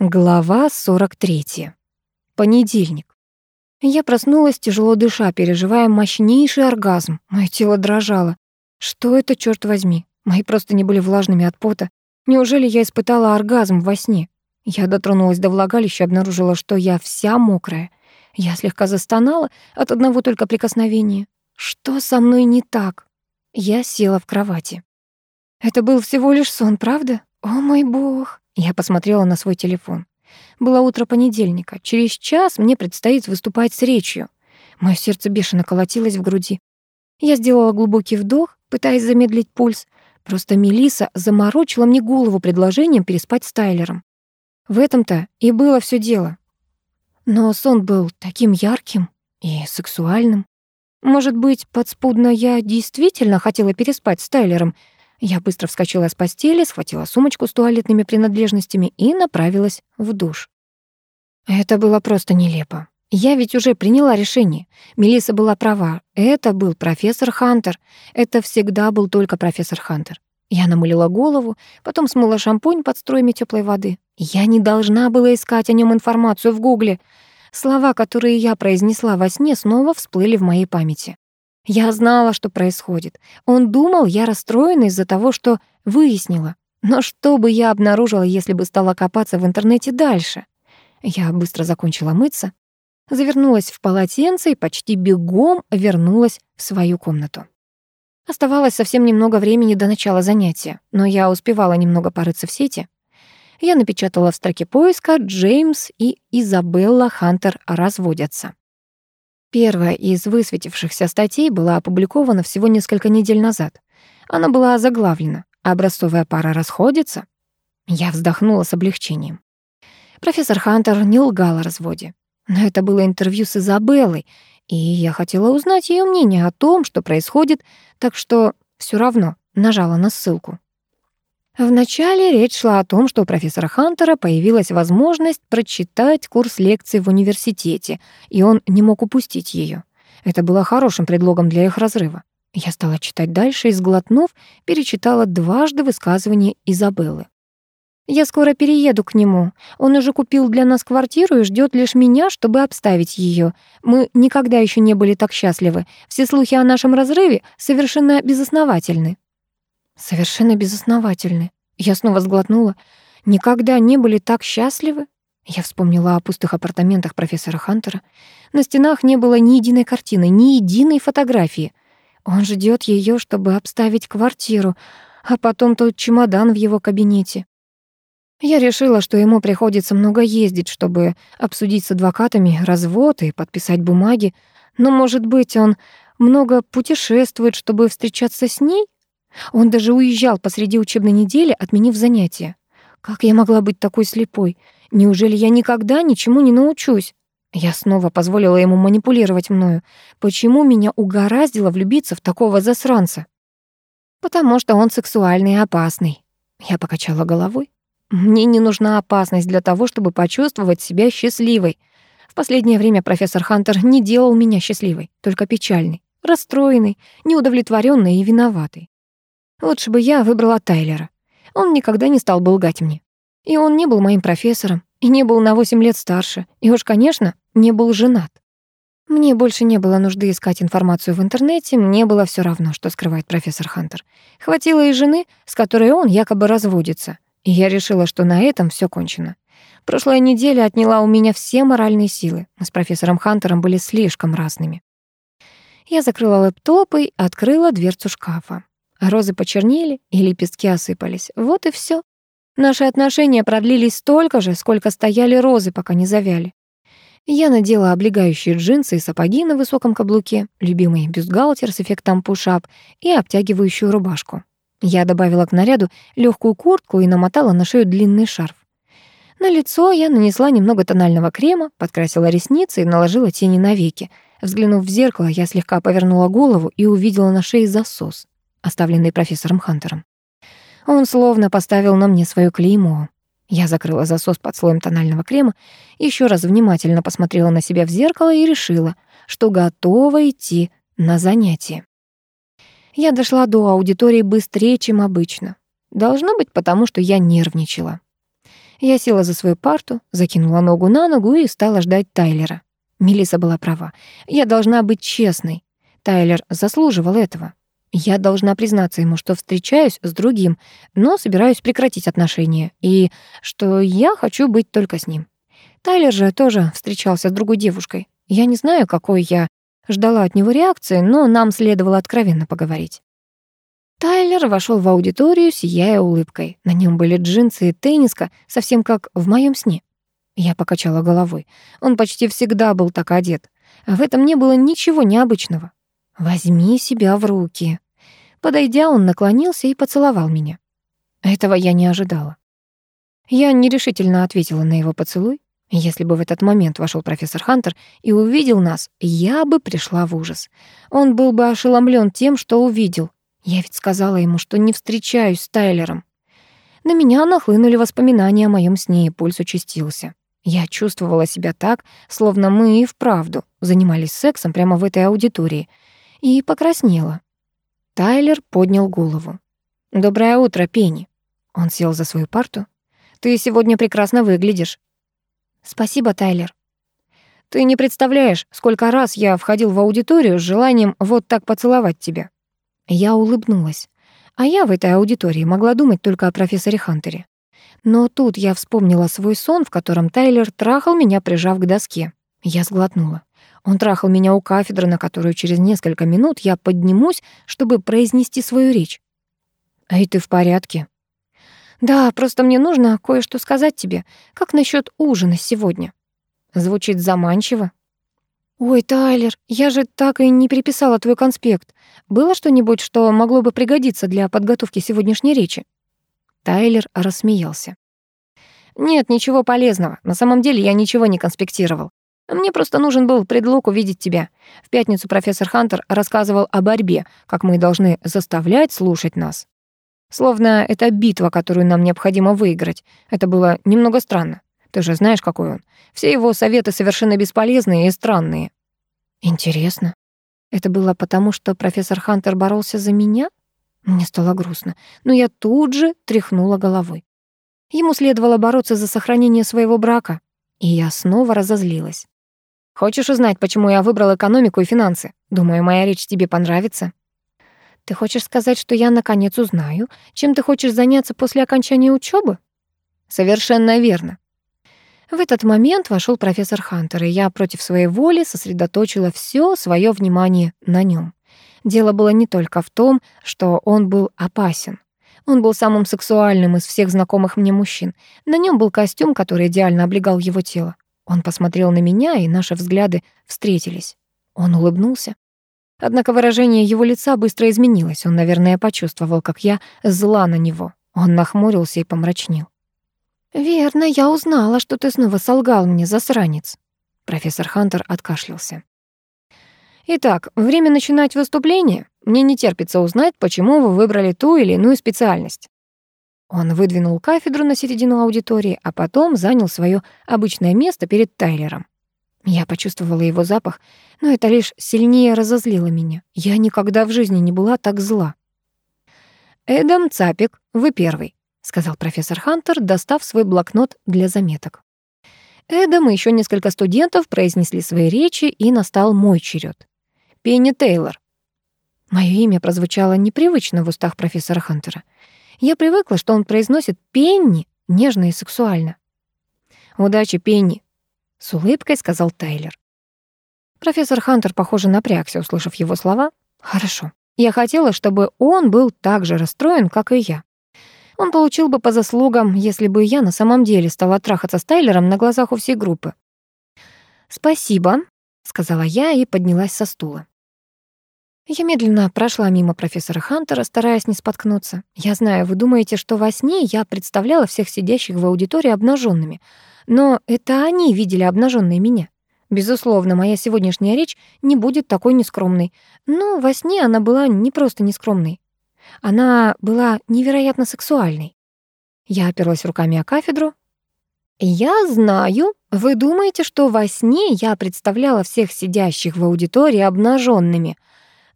Глава 43. Понедельник. Я проснулась, тяжело дыша, переживая мощнейший оргазм. Моё тело дрожало. Что это, чёрт возьми? Мои просто не были влажными от пота. Неужели я испытала оргазм во сне? Я дотронулась до влагалища и обнаружила, что я вся мокрая. Я слегка застонала от одного только прикосновения. Что со мной не так? Я села в кровати. Это был всего лишь сон, правда? О мой бог! Я посмотрела на свой телефон. Было утро понедельника. Через час мне предстоит выступать с речью. Моё сердце бешено колотилось в груди. Я сделала глубокий вдох, пытаясь замедлить пульс. Просто Мелиса заморочила мне голову предложением переспать с Тайлером. В этом-то и было все дело. Но сон был таким ярким и сексуальным. Может быть, подспудно я действительно хотела переспать с Тайлером, я быстро вскочила с постели, схватила сумочку с туалетными принадлежностями и направилась в душ. Это было просто нелепо. Я ведь уже приняла решение. Мелиса была права. Это был профессор Хантер. Это всегда был только профессор Хантер. Я намылила голову, потом смыла шампунь под струями теплой воды. Я не должна была искать о нем информацию в Гугле. Слова, которые я произнесла во сне, снова всплыли в моей памяти. Я знала, что происходит. Он думал, я расстроена из-за того, что выяснила. Но что бы я обнаружила, если бы стала копаться в интернете дальше? Я быстро закончила мыться, завернулась в полотенце и почти бегом вернулась в свою комнату. Оставалось совсем немного времени до начала занятия, но я успевала немного порыться в сети. Я напечатала в строке поиска «Джеймс и Изабелла Хантер разводятся». Первая из высветившихся статей была опубликована всего несколько недель назад. Она была заглавлена «Образцовая пара расходится». Я вздохнула с облегчением. Профессор Хантер не лгал о разводе. Но это было интервью с Изабеллой, и я хотела узнать ее мнение о том, что происходит, так что все равно нажала на ссылку. Вначале речь шла о том, что у профессора Хантера появилась возможность прочитать курс лекций в университете, и он не мог упустить ее. Это было хорошим предлогом для их разрыва. Я стала читать дальше и, сглотнув, перечитала дважды высказывание Изабеллы. «Я скоро перееду к нему. Он уже купил для нас квартиру и ждет лишь меня, чтобы обставить ее. Мы никогда еще не были так счастливы. Все слухи о нашем разрыве совершенно безосновательны». Совершенно безосновательны. Я снова сглотнула. Никогда не были так счастливы? Я вспомнила о пустых апартаментах профессора Хантера. На стенах не было ни единой картины, ни единой фотографии. Он ждет ее, чтобы обставить квартиру, а потом тот чемодан в его кабинете. Я решила, что ему приходится много ездить, чтобы обсудить с адвокатами развод и подписать бумаги, но, может быть, он много путешествует, чтобы встречаться с ней? Он даже уезжал посреди учебной недели, отменив занятия. Как я могла быть такой слепой? Неужели я никогда ничему не научусь? Я снова позволила ему манипулировать мною. Почему меня угораздило влюбиться в такого засранца? Потому что он сексуальный и опасный. Я покачала головой. Мне не нужна опасность для того, чтобы почувствовать себя счастливой. В последнее время профессор Хантер не делал меня счастливой, только печальной, расстроенной, неудовлетворенной и виноватой. Лучше бы я выбрала Тайлера. Он никогда не стал бы лгать мне. И он не был моим профессором, и не был на 8 лет старше, и уж, конечно, не был женат. Мне больше не было нужды искать информацию в интернете, мне было все равно, что скрывает профессор Хантер. Хватило и жены, с которой он якобы разводится, и я решила, что на этом все кончено. Прошлая неделя отняла у меня все моральные силы. Мы с профессором Хантером были слишком разными. Я закрыла лэптоп и открыла дверцу шкафа. Розы почернели, и лепестки осыпались. Вот и все. Наши отношения продлились столько же, сколько стояли розы, пока не завяли. Я надела облегающие джинсы и сапоги на высоком каблуке, любимый бюстгальтер с эффектом пушап и обтягивающую рубашку. Я добавила к наряду легкую куртку и намотала на шею длинный шарф. На лицо я нанесла немного тонального крема, подкрасила ресницы и наложила тени на веки. Взглянув в зеркало, я слегка повернула голову и увидела на шее засос оставленный профессором Хантером. Он словно поставил на мне свое клеймо. Я закрыла засос под слоем тонального крема, еще раз внимательно посмотрела на себя в зеркало и решила, что готова идти на занятие. Я дошла до аудитории быстрее, чем обычно. Должно быть, потому что я нервничала. Я села за свою парту, закинула ногу на ногу и стала ждать Тайлера. Мелиса была права. Я должна быть честной. Тайлер заслуживал этого. Я должна признаться ему, что встречаюсь с другим, но собираюсь прекратить отношения, и что я хочу быть только с ним. Тайлер же тоже встречался с другой девушкой. Я не знаю, какой я ждала от него реакции, но нам следовало откровенно поговорить. Тайлер вошел в аудиторию, сияя улыбкой. На нем были джинсы и тенниска, совсем как в моем сне. Я покачала головой. Он почти всегда был так одет. В этом не было ничего необычного. «Возьми себя в руки», Подойдя, он наклонился и поцеловал меня. Этого я не ожидала. Я нерешительно ответила на его поцелуй. Если бы в этот момент вошел профессор Хантер и увидел нас, я бы пришла в ужас. Он был бы ошеломлен тем, что увидел. Я ведь сказала ему, что не встречаюсь с Тайлером. На меня нахлынули воспоминания о моем сне, и пульс участился. Я чувствовала себя так, словно мы и вправду занимались сексом прямо в этой аудитории, и покраснела. Тайлер поднял голову. «Доброе утро, Пенни». Он сел за свою парту. «Ты сегодня прекрасно выглядишь». «Спасибо, Тайлер». «Ты не представляешь, сколько раз я входил в аудиторию с желанием вот так поцеловать тебя». Я улыбнулась. А я в этой аудитории могла думать только о профессоре Хантере. Но тут я вспомнила свой сон, в котором Тайлер трахал меня, прижав к доске. Я сглотнула. Он трахал меня у кафедры, на которую через несколько минут я поднимусь, чтобы произнести свою речь. «Эй, ты в порядке?» «Да, просто мне нужно кое-что сказать тебе. Как насчет ужина сегодня?» Звучит заманчиво. «Ой, Тайлер, я же так и не переписала твой конспект. Было что-нибудь, что могло бы пригодиться для подготовки сегодняшней речи?» Тайлер рассмеялся. «Нет, ничего полезного. На самом деле я ничего не конспектировал. Мне просто нужен был предлог увидеть тебя. В пятницу профессор Хантер рассказывал о борьбе, как мы должны заставлять слушать нас. Словно это битва, которую нам необходимо выиграть. Это было немного странно. Ты же знаешь, какой он. Все его советы совершенно бесполезные и странные. Интересно. Это было потому, что профессор Хантер боролся за меня? Мне стало грустно, но я тут же тряхнула головой. Ему следовало бороться за сохранение своего брака, и я снова разозлилась. Хочешь узнать, почему я выбрал экономику и финансы? Думаю, моя речь тебе понравится. Ты хочешь сказать, что я наконец узнаю, чем ты хочешь заняться после окончания учебы? Совершенно верно. В этот момент вошел профессор Хантер, и я против своей воли сосредоточила все свое внимание на нем. Дело было не только в том, что он был опасен. Он был самым сексуальным из всех знакомых мне мужчин. На нем был костюм, который идеально облегал его тело. Он посмотрел на меня, и наши взгляды встретились. Он улыбнулся. Однако выражение его лица быстро изменилось. Он, наверное, почувствовал, как я зла на него. Он нахмурился и помрачнел. «Верно, я узнала, что ты снова солгал мне, засранец». Профессор Хантер откашлялся. «Итак, время начинать выступление. Мне не терпится узнать, почему вы выбрали ту или иную специальность. Он выдвинул кафедру на середину аудитории, а потом занял свое обычное место перед Тайлером. Я почувствовала его запах, но это лишь сильнее разозлило меня. Я никогда в жизни не была так зла. «Эдам Цапик, вы первый», — сказал профессор Хантер, достав свой блокнот для заметок. Эдам и еще несколько студентов произнесли свои речи, и настал мой черед. Пенни Тейлор. Мое имя прозвучало непривычно в устах профессора Хантера. Я привыкла, что он произносит «Пенни» нежно и сексуально. «Удачи, Пенни», — с улыбкой сказал Тайлер. Профессор Хантер, похоже, напрягся, услышав его слова. «Хорошо. Я хотела, чтобы он был так же расстроен, как и я. Он получил бы по заслугам, если бы я на самом деле стала трахаться с Тайлером на глазах у всей группы». «Спасибо», — сказала я и поднялась со стула. Я медленно прошла мимо профессора Хантера, стараясь не споткнуться. Я знаю, вы думаете, что во сне я представляла всех сидящих в аудитории обнаженными, но это они видели обнаженные меня. Безусловно, моя сегодняшняя речь не будет такой нескромной, но во сне она была не просто нескромной. Она была невероятно сексуальной. Я оперлась руками о кафедру. «Я знаю, вы думаете, что во сне я представляла всех сидящих в аудитории обнаженными,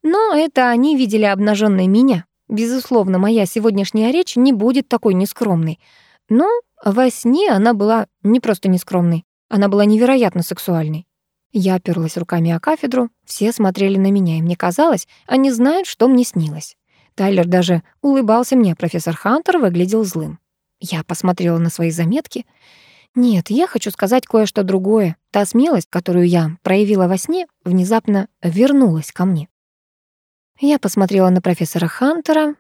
но это они видели обнаженной меня. Безусловно, моя сегодняшняя речь не будет такой нескромной. Но во сне она была не просто нескромной, она была невероятно сексуальной. Я оперлась руками о кафедру, все смотрели на меня, и мне казалось, они знают, что мне снилось. Тайлер даже улыбался мне, профессор Хантер выглядел злым. Я посмотрела на свои заметки. Нет, я хочу сказать кое-что другое. Та смелость, которую я проявила во сне, внезапно вернулась ко мне. Я посмотрела на профессора Хантера,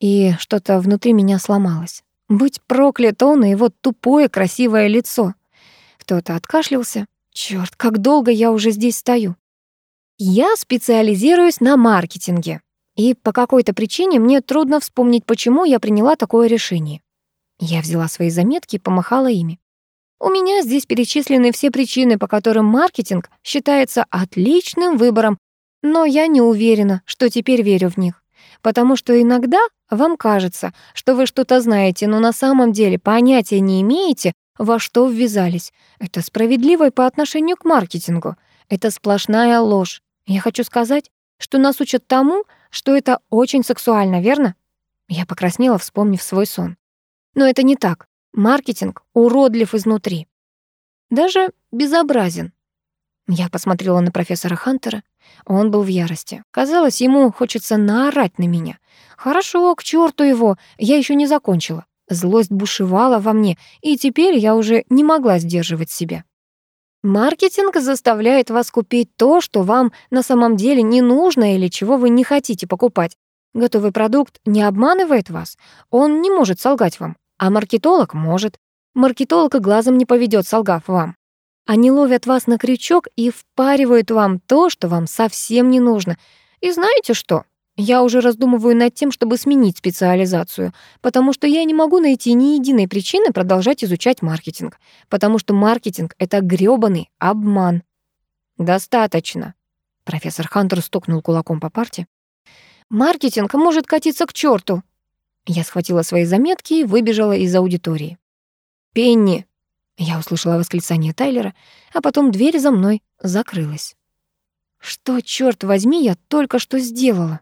и что-то внутри меня сломалось. Быть проклят он и его тупое красивое лицо. Кто-то откашлялся. Чёрт, как долго я уже здесь стою. Я специализируюсь на маркетинге. И по какой-то причине мне трудно вспомнить, почему я приняла такое решение. Я взяла свои заметки и помахала ими. У меня здесь перечислены все причины, по которым маркетинг считается отличным выбором, но я не уверена, что теперь верю в них. Потому что иногда вам кажется, что вы что-то знаете, но на самом деле понятия не имеете, во что ввязались. Это справедливо и по отношению к маркетингу. Это сплошная ложь. Я хочу сказать, что нас учат тому, что это очень сексуально, верно? Я покраснела, вспомнив свой сон. Но это не так. Маркетинг уродлив изнутри. Даже безобразен. Я посмотрела на профессора Хантера. Он был в ярости. Казалось, ему хочется наорать на меня. Хорошо, к черту его, я еще не закончила. Злость бушевала во мне, и теперь я уже не могла сдерживать себя. Маркетинг заставляет вас купить то, что вам на самом деле не нужно или чего вы не хотите покупать. Готовый продукт не обманывает вас, он не может солгать вам, а маркетолог может. Маркетолог и глазом не поведет, солгав вам. Они ловят вас на крючок и впаривают вам то, что вам совсем не нужно. И знаете что? Я уже раздумываю над тем, чтобы сменить специализацию, потому что я не могу найти ни единой причины продолжать изучать маркетинг, потому что маркетинг — это грёбаный обман. «Достаточно», — профессор Хантер стукнул кулаком по парте. «Маркетинг может катиться к черту. Я схватила свои заметки и выбежала из аудитории. «Пенни!» Я услышала восклицание Тайлера, а потом дверь за мной закрылась. Что, черт возьми, я только что сделала?